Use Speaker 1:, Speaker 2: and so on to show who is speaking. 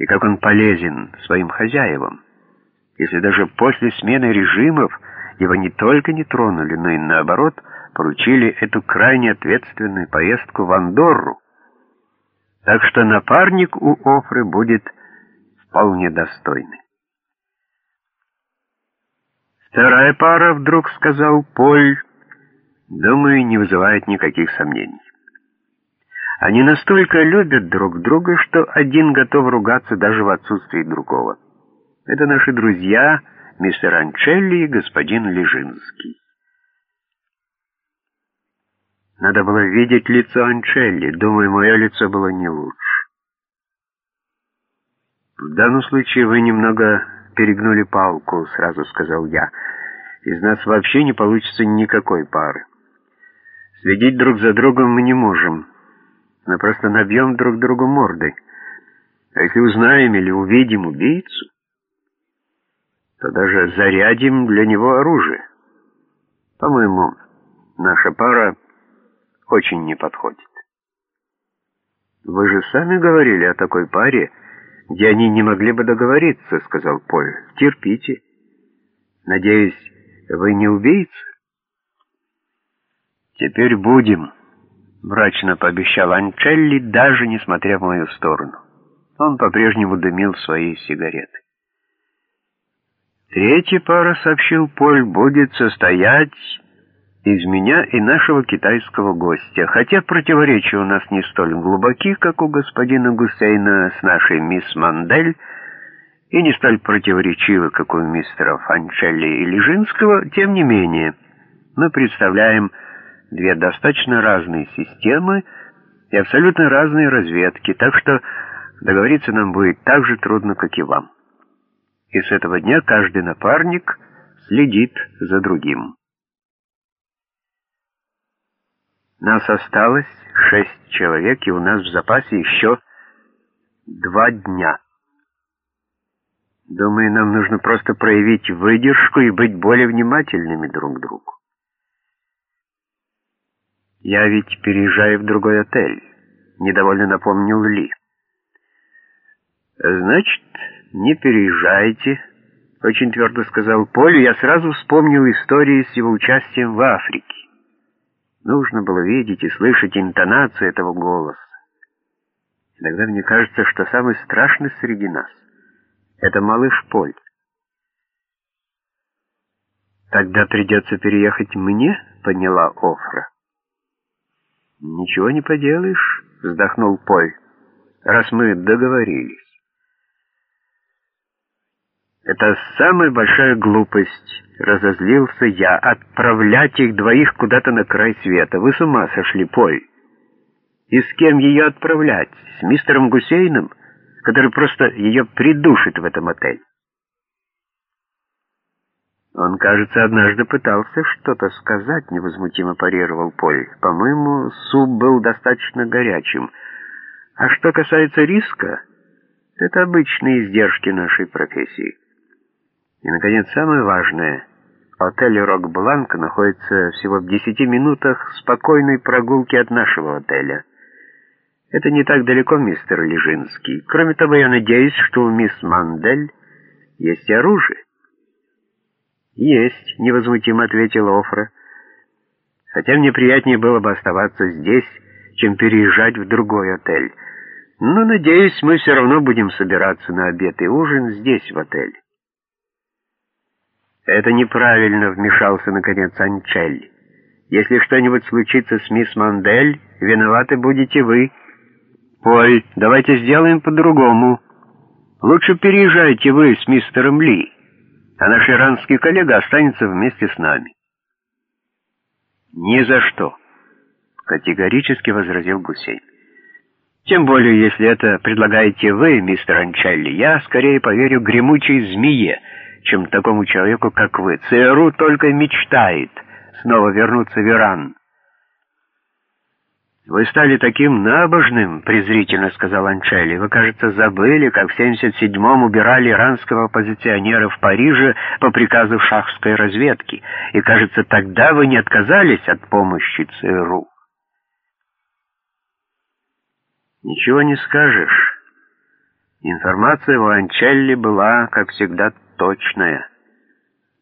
Speaker 1: и как он полезен своим хозяевам, если даже после смены режимов его не только не тронули, но и наоборот поручили эту крайне ответственную поездку в Андорру. Так что напарник у Офры будет вполне достойный. Вторая пара, вдруг сказал Поль, думаю, не вызывает никаких сомнений. Они настолько любят друг друга, что один готов ругаться даже в отсутствии другого. Это наши друзья, мистер Анчелли и господин Лежинский. Надо было видеть лицо Анчелли. Думаю, мое лицо было не лучше. «В данном случае вы немного перегнули палку», — сразу сказал я. «Из нас вообще не получится никакой пары. Следить друг за другом мы не можем. Мы просто набьем друг другу морды. А если узнаем или увидим убийцу, то даже зарядим для него оружие. По-моему, наша пара очень не подходит. «Вы же сами говорили о такой паре, где они не могли бы договориться», — сказал Поль. «Терпите. Надеюсь, вы не убийца?» «Теперь будем», — мрачно пообещал Анчелли, даже несмотря в мою сторону. Он по-прежнему дымил свои сигареты. Третья пара, сообщил Поль, будет состоять из меня и нашего китайского гостя, хотя противоречия у нас не столь глубоки, как у господина Гусейна с нашей мисс Мандель, и не столь противоречивы, как у мистера Фанчелли и Лежинского, тем не менее, мы представляем две достаточно разные системы и абсолютно разные разведки, так что договориться нам будет так же трудно, как и вам. И с этого дня каждый напарник следит за другим. Нас осталось шесть человек, и у нас в запасе еще два дня. Думаю, нам нужно просто проявить выдержку и быть более внимательными друг к другу. «Я ведь переезжаю в другой отель», — недовольно напомнил Ли. «Значит, не переезжайте», — очень твердо сказал Поль, я сразу вспомнил истории с его участием в Африке. Нужно было видеть и слышать интонацию этого голоса. Иногда мне кажется, что самый страшный среди нас — это малыш Поль. «Тогда придется переехать мне?» — поняла Офра. «Ничего не поделаешь», — вздохнул Поль, — «раз мы договорились». «Это самая большая глупость», — разозлился я, — «отправлять их двоих куда-то на край света. Вы с ума сошли, Поль. И с кем ее отправлять? С мистером Гусейном, который просто ее придушит в этом отеле?» «Он, кажется, однажды пытался что-то сказать», — невозмутимо парировал Поль. «По-моему, суп был достаточно горячим. А что касается риска, это обычные издержки нашей профессии. И, наконец, самое важное. Отель «Рок-Бланк» находится всего в десяти минутах спокойной прогулки от нашего отеля. Это не так далеко, мистер Лежинский. Кроме того, я надеюсь, что у мисс Мандель есть оружие». «Есть», — невозмутимо ответила Офра. «Хотя мне приятнее было бы оставаться здесь, чем переезжать в другой отель. Но, надеюсь, мы все равно будем собираться на обед и ужин здесь, в отеле». «Это неправильно», — вмешался, наконец, Анчель. «Если что-нибудь случится с мисс Мандель, виноваты будете вы. Поль, давайте сделаем по-другому. Лучше переезжайте вы с мистером Ли» а наш иранский коллега останется вместе с нами. «Ни за что», — категорически возразил Гусейн. «Тем более, если это предлагаете вы, мистер Анчелли, я скорее поверю гремучей змее, чем такому человеку, как вы. ЦРУ только мечтает снова вернуться в Иран». «Вы стали таким набожным», — презрительно сказал Анчелли. «Вы, кажется, забыли, как в 77-м убирали иранского оппозиционера в Париже по приказу шахской разведки. И, кажется, тогда вы не отказались от помощи ЦРУ». «Ничего не скажешь. Информация в Ланчелли была, как всегда, точная.